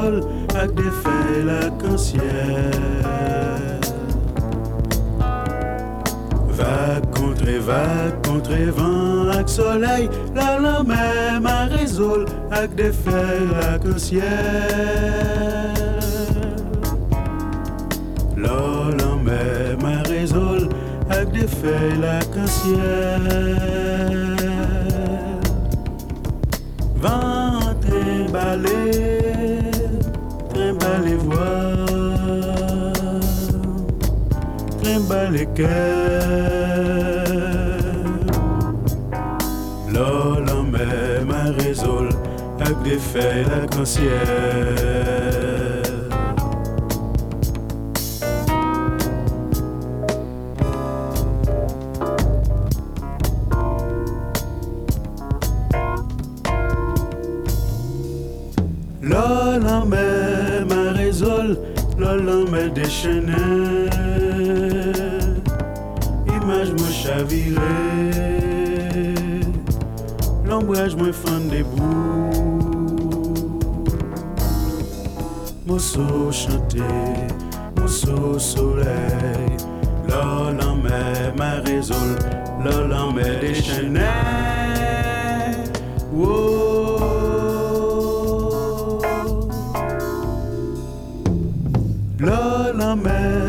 résolve avec des feuilles l'arc-en-ciel. Va contre va contre vent avec soleil, la la même à résolve avec des feuilles l'arc-en-ciel. La la même à avec des feuilles l'arc-en-ciel. Va trimballer, L'homme feuilles l'arc-en-ciel. L'homme même à résoudre, l'homme est déchaîné. Chaviré, l'ombrage moi fan debout. Mousseau chanté, mousseau soleil, l'homme même à résoudre, l'homme est déchaîné. À résolve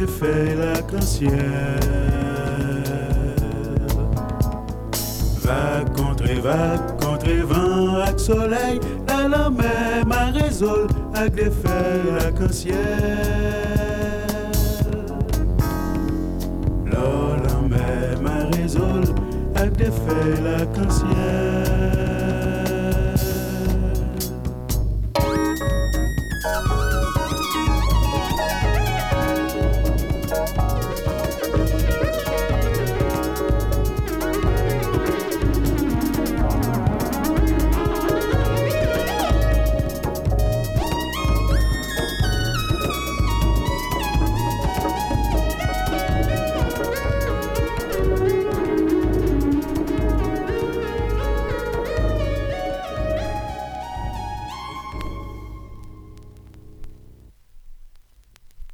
des feuilles l'arc-en-ciel. Va contre va contre vent avec soleil, l'homme même à résolve avec des feuilles l'arc-en-ciel. L'homme même à résolve avec des feuilles l'arc-en-ciel.